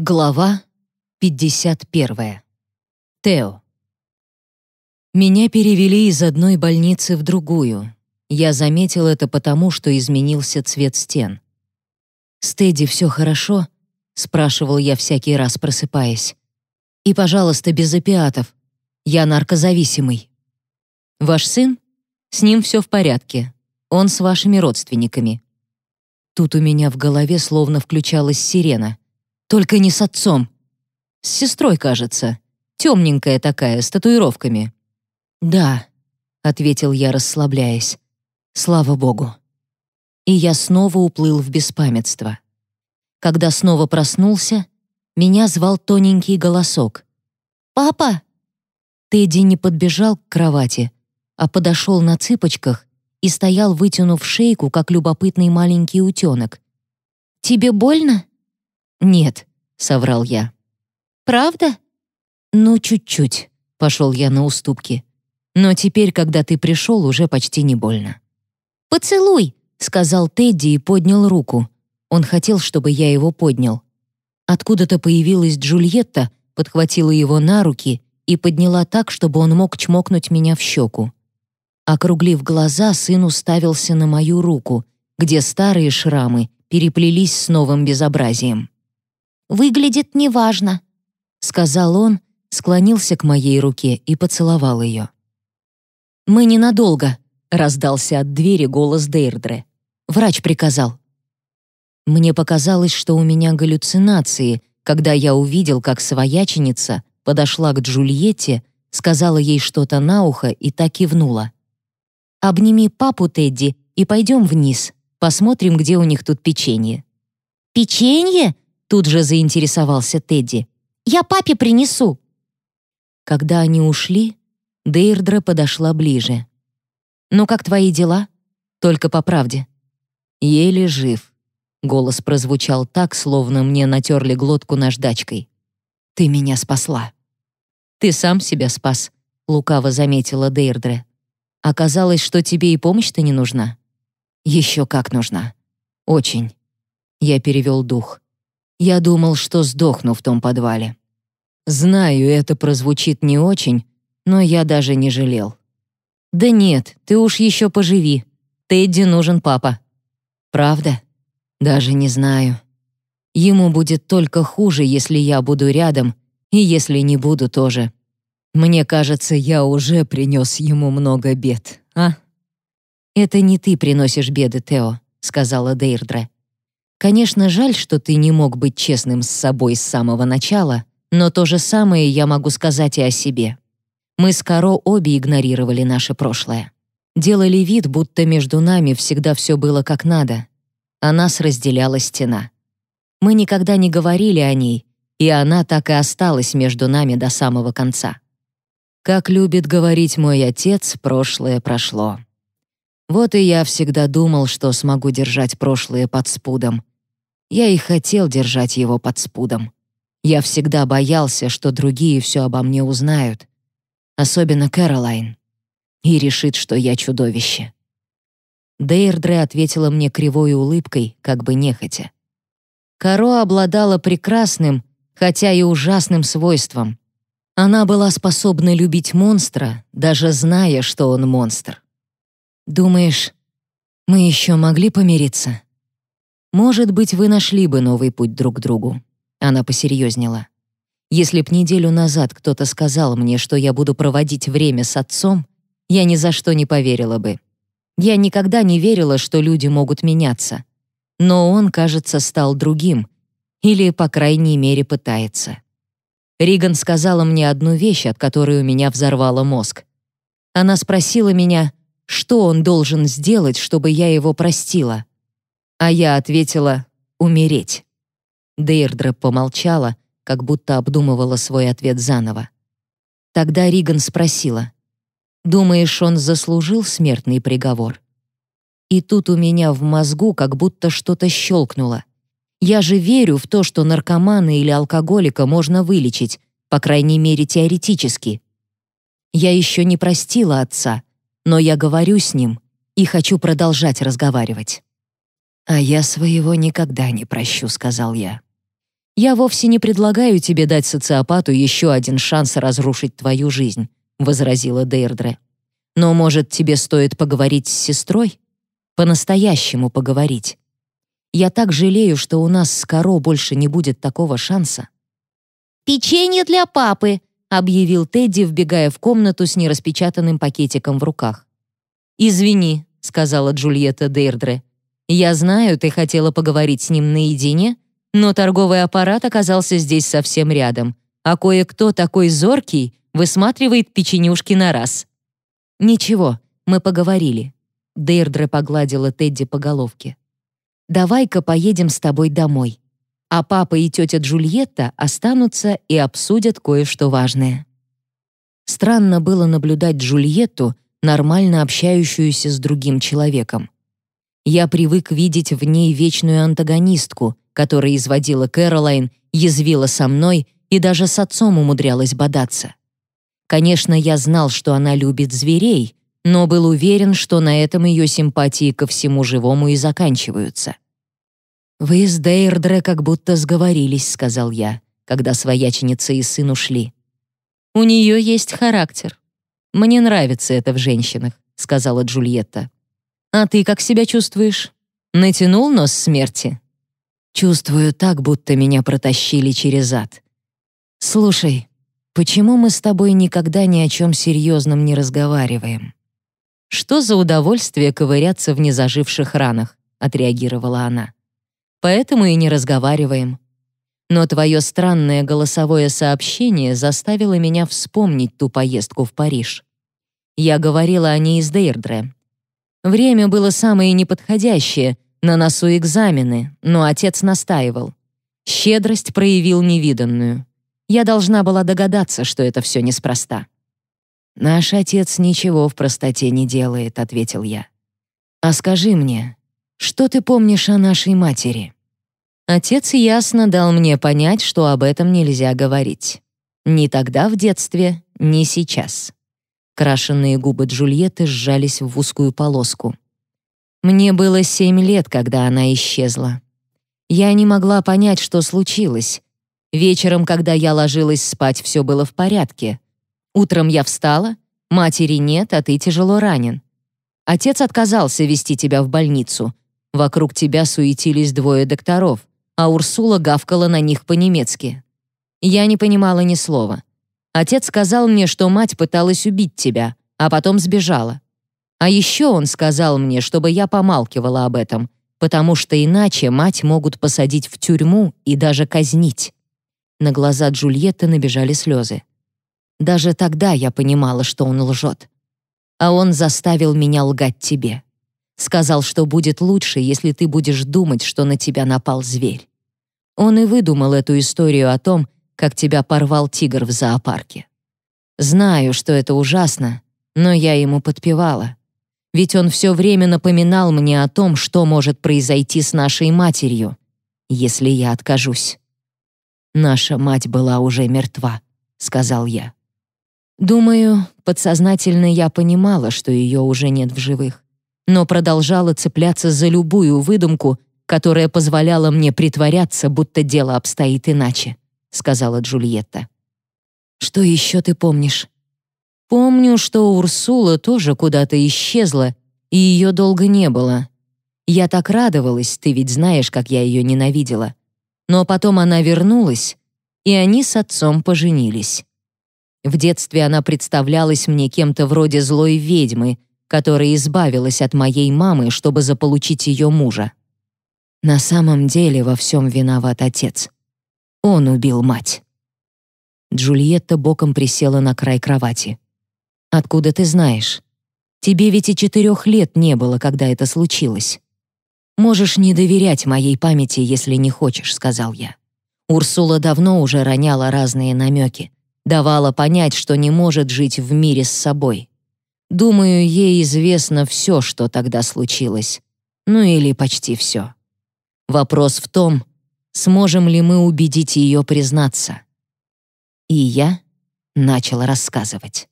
Глава 51. Тео. Меня перевели из одной больницы в другую. Я заметил это потому, что изменился цвет стен. «С все хорошо?» — спрашивал я всякий раз, просыпаясь. «И, пожалуйста, без опиатов. Я наркозависимый». «Ваш сын? С ним все в порядке. Он с вашими родственниками». Тут у меня в голове словно включалась сирена — только не с отцом. С сестрой, кажется. Темненькая такая, с татуировками. «Да», — ответил я, расслабляясь. «Слава богу». И я снова уплыл в беспамятство. Когда снова проснулся, меня звал тоненький голосок. «Папа!» Тедди не подбежал к кровати, а подошел на цыпочках и стоял, вытянув шейку, как любопытный маленький утенок. «Тебе больно?» «Нет», — соврал я. «Правда?» «Ну, чуть-чуть», — пошел я на уступки. «Но теперь, когда ты пришел, уже почти не больно». «Поцелуй», — сказал Тедди и поднял руку. Он хотел, чтобы я его поднял. Откуда-то появилась Джульетта, подхватила его на руки и подняла так, чтобы он мог чмокнуть меня в щеку. Округлив глаза, сын уставился на мою руку, где старые шрамы переплелись с новым безобразием выглядит неважно», — сказал он, склонился к моей руке и поцеловал ее. «Мы ненадолго», — раздался от двери голос Дейрдре. «Врач приказал». Мне показалось, что у меня галлюцинации, когда я увидел, как свояченица подошла к Джульетте, сказала ей что-то на ухо и так кивнула. «Обними папу, Тедди, и пойдем вниз. Посмотрим, где у них тут печенье». «Печенье?» Тут же заинтересовался Тедди. «Я папе принесу». Когда они ушли, Дейрдра подошла ближе. «Ну как твои дела? Только по правде». «Еле жив». Голос прозвучал так, словно мне натерли глотку наждачкой. «Ты меня спасла». «Ты сам себя спас», — лукаво заметила Дейрдре. «Оказалось, что тебе и помощь-то не нужна». «Еще как нужна. Очень». Я перевел дух. Я думал, что сдохну в том подвале. Знаю, это прозвучит не очень, но я даже не жалел. Да нет, ты уж еще поживи. Тедди нужен папа. Правда? Даже не знаю. Ему будет только хуже, если я буду рядом, и если не буду тоже. Мне кажется, я уже принес ему много бед, а? Это не ты приносишь беды, Тео, сказала Дейрдре. Конечно, жаль, что ты не мог быть честным с собой с самого начала, но то же самое я могу сказать и о себе. Мы с Каро обе игнорировали наше прошлое. Делали вид, будто между нами всегда все было как надо, а нас разделяла стена. Мы никогда не говорили о ней, и она так и осталась между нами до самого конца. Как любит говорить мой отец, прошлое прошло. Вот и я всегда думал, что смогу держать прошлое под спудом, я и хотел держать его под спудом. Я всегда боялся, что другие все обо мне узнают. Особенно Кэролайн. И решит, что я чудовище. Дейрдре ответила мне кривой улыбкой, как бы нехотя. Каро обладала прекрасным, хотя и ужасным свойством. Она была способна любить монстра, даже зная, что он монстр. «Думаешь, мы еще могли помириться?» Может быть, вы нашли бы новый путь друг к другу. Она посерьезнела. Если б неделю назад кто-то сказал мне, что я буду проводить время с отцом, я ни за что не поверила бы. Я никогда не верила, что люди могут меняться. Но он, кажется, стал другим. Или, по крайней мере, пытается. Риган сказала мне одну вещь, от которой у меня взорвало мозг. Она спросила меня, что он должен сделать, чтобы я его простила. А я ответила «умереть». Дейрдра помолчала, как будто обдумывала свой ответ заново. Тогда Риган спросила, «Думаешь, он заслужил смертный приговор?» И тут у меня в мозгу как будто что-то щелкнуло. Я же верю в то, что наркомана или алкоголика можно вылечить, по крайней мере, теоретически. Я еще не простила отца, но я говорю с ним и хочу продолжать разговаривать. «А я своего никогда не прощу», — сказал я. «Я вовсе не предлагаю тебе дать социопату еще один шанс разрушить твою жизнь», — возразила Дейрдре. «Но, может, тебе стоит поговорить с сестрой? По-настоящему поговорить. Я так жалею, что у нас с Каро больше не будет такого шанса». «Печенье для папы», — объявил Тедди, вбегая в комнату с нераспечатанным пакетиком в руках. «Извини», — сказала Джульетта Дейрдре. «Я знаю, ты хотела поговорить с ним наедине, но торговый аппарат оказался здесь совсем рядом, а кое-кто такой зоркий высматривает печенюшки на раз. Ничего, мы поговорили. Дейрдре погладила Тедди по головке. Давай-ка поедем с тобой домой. А папа и тетя Джульетта останутся и обсудят кое-что важное. Странно было наблюдать Джульетту, нормально общающуюся с другим человеком. Я привык видеть в ней вечную антагонистку, которая изводила Кэролайн, язвила со мной и даже с отцом умудрялась бодаться. Конечно, я знал, что она любит зверей, но был уверен, что на этом ее симпатии ко всему живому и заканчиваются. «Вы с Дейрдре как будто сговорились», — сказал я, когда свояченица и сын ушли. «У нее есть характер. Мне нравится это в женщинах», — сказала Джульетта. «А ты как себя чувствуешь? Натянул нос смерти?» Чувствую так, будто меня протащили через ад. Слушай, почему мы с тобой никогда ни о чем серьезном не разговариваем? Что за удовольствие ковыряться в незаживших ранах, отреагировала она. Поэтому и не разговариваем. Но твое странное голосовое сообщение заставило меня вспомнить ту поездку в Париж. Я говорила о ней с Дейрдре. Время было самое неподходящее — на носу экзамены, но отец настаивал. Щедрость проявил невиданную. Я должна была догадаться, что это все неспроста. «Наш отец ничего в простоте не делает», — ответил я. «А скажи мне, что ты помнишь о нашей матери?» Отец ясно дал мне понять, что об этом нельзя говорить. Ни тогда в детстве, ни сейчас. Крашенные губы Джульетты сжались в узкую полоску. Мне было семь лет, когда она исчезла. Я не могла понять, что случилось. Вечером, когда я ложилась спать, все было в порядке. Утром я встала, матери нет, а ты тяжело ранен. Отец отказался вести тебя в больницу. Вокруг тебя суетились двое докторов, а Урсула гавкала на них по-немецки. Я не понимала ни слова. Отец сказал мне, что мать пыталась убить тебя, а потом сбежала. А еще он сказал мне, чтобы я помалкивала об этом, потому что иначе мать могут посадить в тюрьму и даже казнить. На глаза Джульетты набежали слезы. Даже тогда я понимала, что он лжет. А он заставил меня лгать тебе. Сказал, что будет лучше, если ты будешь думать, что на тебя напал зверь. Он и выдумал эту историю о том, как тебя порвал тигр в зоопарке. Знаю, что это ужасно, но я ему подпевала ведь он все время напоминал мне о том, что может произойти с нашей матерью, если я откажусь. «Наша мать была уже мертва», — сказал я. Думаю, подсознательно я понимала, что ее уже нет в живых, но продолжала цепляться за любую выдумку, которая позволяла мне притворяться, будто дело обстоит иначе, сказала Джульетта. Что еще ты помнишь? Помню, что Урсула тоже куда-то исчезла, и ее долго не было. Я так радовалась, ты ведь знаешь, как я ее ненавидела. Но потом она вернулась, и они с отцом поженились. В детстве она представлялась мне кем-то вроде злой ведьмы, которая избавилась от моей мамы, чтобы заполучить ее мужа. На самом деле во всем виноват отец. Он убил мать. Джульетта боком присела на край кровати. Откуда ты знаешь? Тебе ведь и четырех лет не было, когда это случилось. Можешь не доверять моей памяти, если не хочешь, сказал я. Урсула давно уже роняла разные намеки, давала понять, что не может жить в мире с собой. Думаю, ей известно все, что тогда случилось. Ну или почти все. Вопрос в том, сможем ли мы убедить ее признаться. И я начала рассказывать.